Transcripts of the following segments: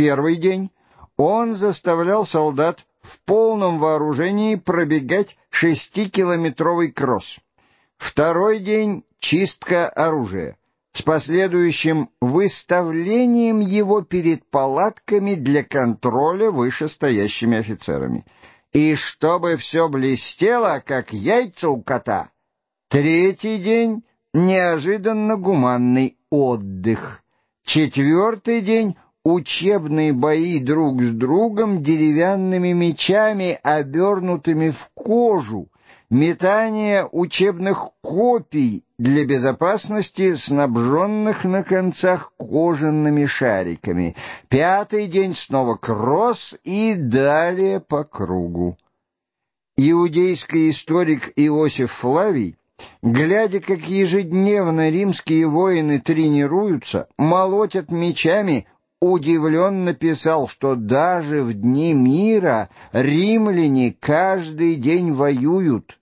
первый день он заставлял солдат в полном вооружении пробегать шестикилометровый кросс. Второй день — чистка оружия с последующим выставлением его перед палатками для контроля вышестоящими офицерами. И чтобы все блестело, как яйца у кота. Третий день — неожиданно гуманный отдых. Четвертый день — учебные бои друг с другом деревянными мечами, обернутыми в кожу, метание учебных копий для безопасности, снабженных на концах кожаными шариками. Пятый день снова кросс и далее по кругу. Иудейский историк Иосиф Флавий, глядя, как ежедневно римские воины тренируются, молотят мечами, удивленно писал, что даже в дни мира римляне каждый день воюют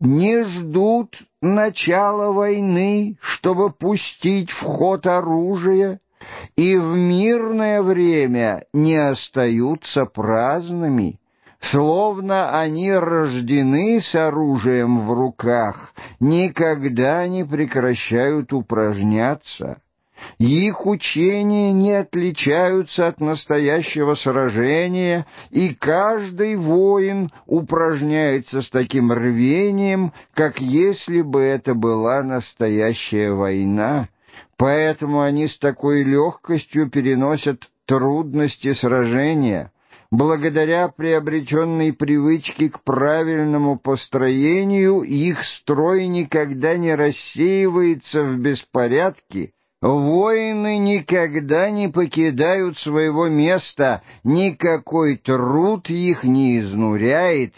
не ждут начала войны, чтобы пустить в ход оружие, и в мирное время не остаются праздными, словно они рождены с оружием в руках, никогда не прекращают упражняться. Их учения не отличаются от настоящего сражения, и каждый воин упражняется с таким рвением, как если бы это была настоящая война. Поэтому они с такой легкостью переносят трудности сражения. Благодаря приобретенной привычке к правильному построению их строй никогда не рассеивается в беспорядке, Воины никогда не покидают своего места, никакой труд их не изнуряет,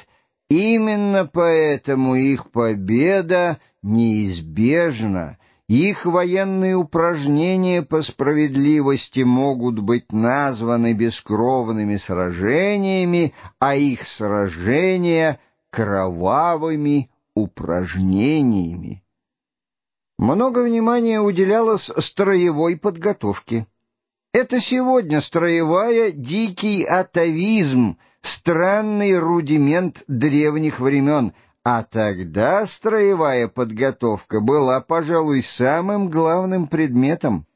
именно поэтому их победа неизбежна. Их военные упражнения по справедливости могут быть названы бескровными сражениями, а их сражения — кровавыми упражнениями. Много внимания уделялось строевой подготовке. Это сегодня строевая дикий атовизм, странный рудимент древних времен, а тогда строевая подготовка была, пожалуй, самым главным предметом.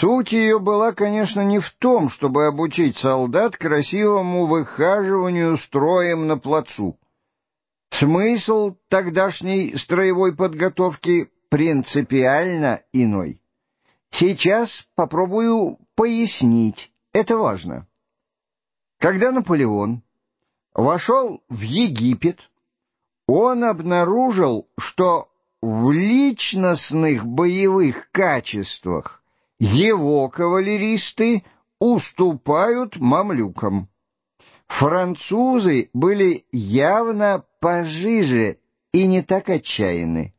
Суть ее была, конечно, не в том, чтобы обучить солдат красивому выхаживанию строем на плацу. Смысл тогдашней строевой подготовки принципиально иной. Сейчас попробую пояснить, это важно. Когда Наполеон вошел в Египет, он обнаружил, что в личностных боевых качествах его кавалеристы уступают мамлюкам. Французы были явно пожиже и не так отчаянны.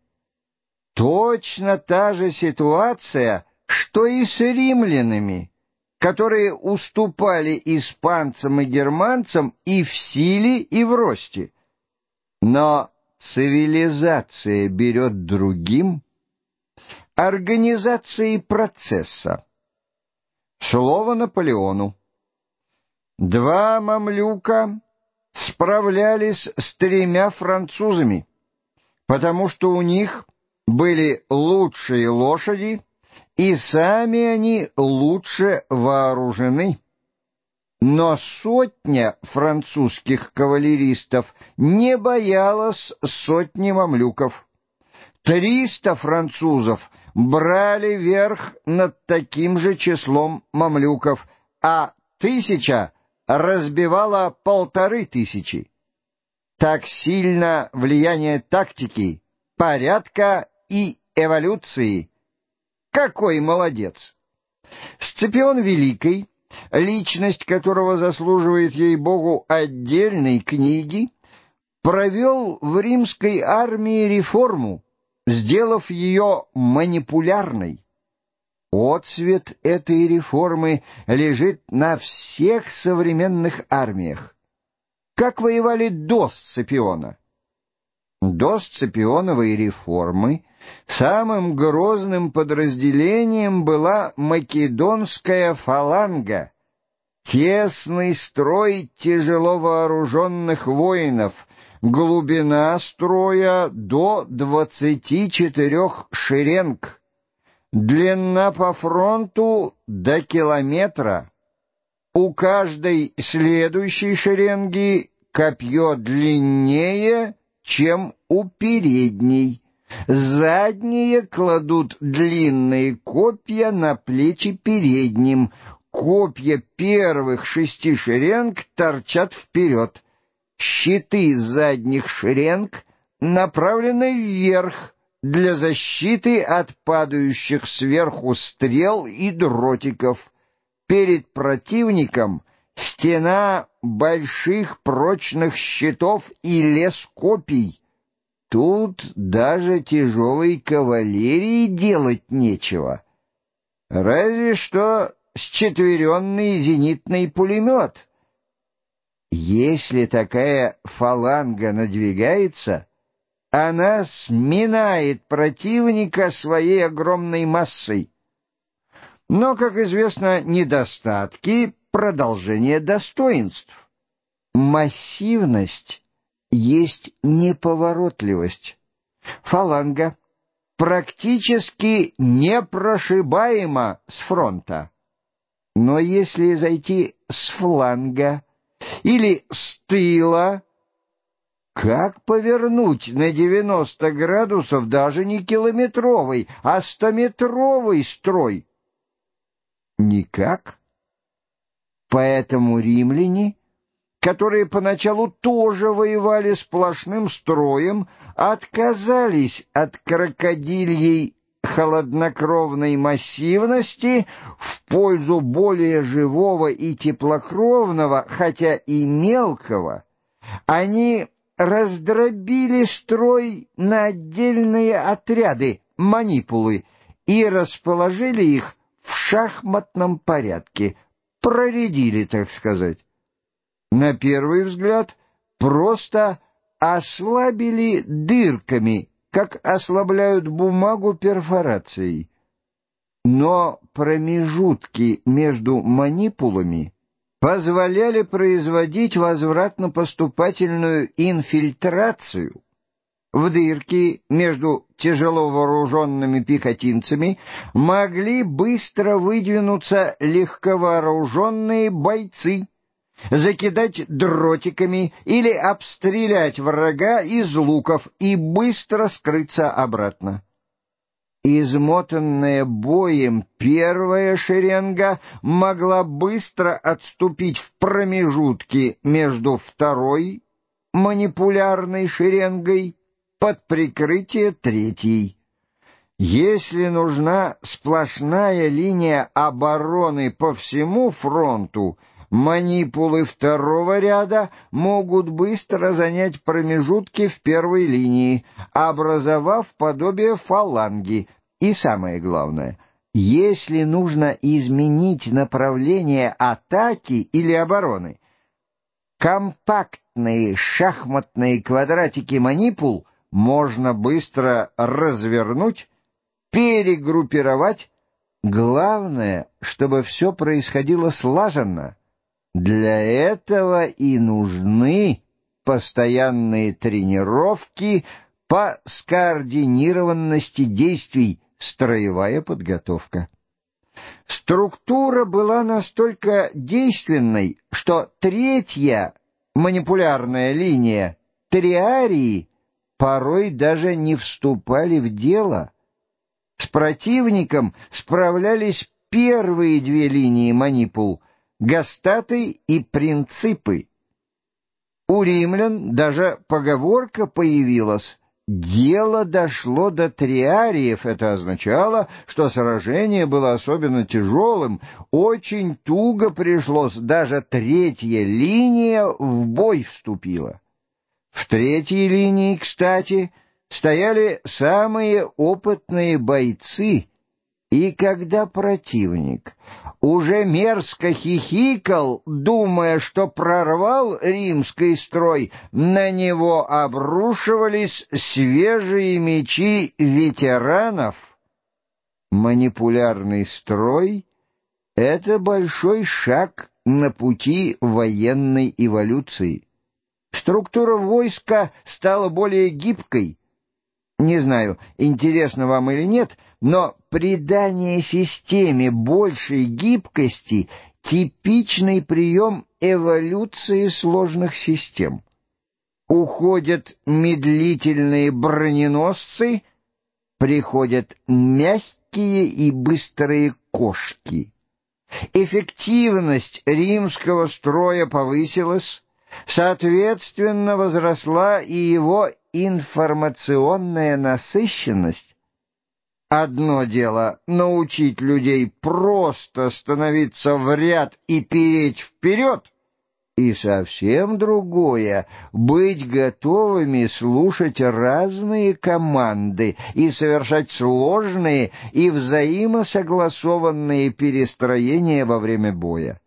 Точно та же ситуация, что и с римлянами, которые уступали испанцам и германцам и в силе, и в росте. Но цивилизация берет другим организацией процесса. Слово Наполеону. Два мамлюка справлялись с тремя французами, потому что у них были лучшие лошади, и сами они лучше вооружены. Но сотня французских кавалеристов не боялась сотни мамлюков. Триста французов брали верх над таким же числом мамлюков, а тысяча разбивала полторы тысячи. Так сильно влияние тактики, порядка и эволюции. Какой молодец! Сципион Великий, личность которого заслуживает ей-богу отдельной книги, провел в римской армии реформу, сделав ее манипулярной. Отцвет этой реформы лежит на всех современных армиях. Как воевали до Сципиона? До Сципионовой реформы самым грозным подразделением была македонская фаланга. Тесный строй тяжело вооруженных воинов, глубина строя до двадцати четырех шеренг, длина по фронту до километра. У каждой следующей шеренги копье длиннее, чем у передней. Задние кладут длинные копья на плечи передним. Копья первых шести шеренг торчат вперед. Щиты задних шеренг направлены вверх для защиты от падающих сверху стрел и дротиков. Перед противником стена больших прочных щитов и лес копий — Тут даже тяжелой кавалерии делать нечего. Разве что счетверенный зенитный пулемет. Если такая фаланга надвигается, она сминает противника своей огромной массой. Но, как известно, недостатки — продолжение достоинств. Массивность есть неповоротливость. Фаланга практически непрошибаема с фронта. Но если зайти с фланга или с тыла, как повернуть на 90 градусов даже не километровый, а стометровый строй? Никак. Поэтому римляне которые поначалу тоже воевали сплошным строем, отказались от крокодильей холоднокровной массивности в пользу более живого и теплокровного, хотя и мелкого. Они раздробили строй на отдельные отряды, манипулы, и расположили их в шахматном порядке, проредили, так сказать на первый взгляд, просто ослабили дырками, как ослабляют бумагу перфорацией. Но промежутки между манипулами позволяли производить возвратно-поступательную инфильтрацию. В дырки между тяжело вооруженными пехотинцами могли быстро выдвинуться легковооруженные бойцы, закидать дротиками или обстрелять врага из луков и быстро скрыться обратно. Измотанная боем первая шеренга могла быстро отступить в промежутки между второй манипулярной шеренгой под прикрытие третьей. Если нужна сплошная линия обороны по всему фронту — Манипулы второго ряда могут быстро занять промежутки в первой линии, образовав подобие фаланги. И самое главное, если нужно изменить направление атаки или обороны, компактные шахматные квадратики манипул можно быстро развернуть, перегруппировать. Главное, чтобы все происходило слаженно. Для этого и нужны постоянные тренировки по скоординированности действий, строевая подготовка. Структура была настолько действенной, что третья манипулярная линия триарии порой даже не вступали в дело. С противником справлялись первые две линии манипул — гастаты и принципы. У римлян даже поговорка появилась «Дело дошло до триариев». Это означало, что сражение было особенно тяжелым, очень туго пришлось, даже третья линия в бой вступила. В третьей линии, кстати, стояли самые опытные бойцы, и когда противник уже мерзко хихикал, думая, что прорвал римский строй, на него обрушивались свежие мечи ветеранов. Манипулярный строй Это большой шаг на пути военной эволюции. Структура войска стала более гибкой. Не знаю, интересно вам или нет, но придание системе большей гибкости — типичный прием эволюции сложных систем. Уходят медлительные броненосцы, приходят мягкие и быстрые кошки. Эффективность римского строя повысилась, соответственно возросла и его информационная насыщенность. Одно дело — научить людей просто становиться в ряд и переть вперед, и совсем другое — быть готовыми слушать разные команды и совершать сложные и взаимосогласованные перестроения во время боя.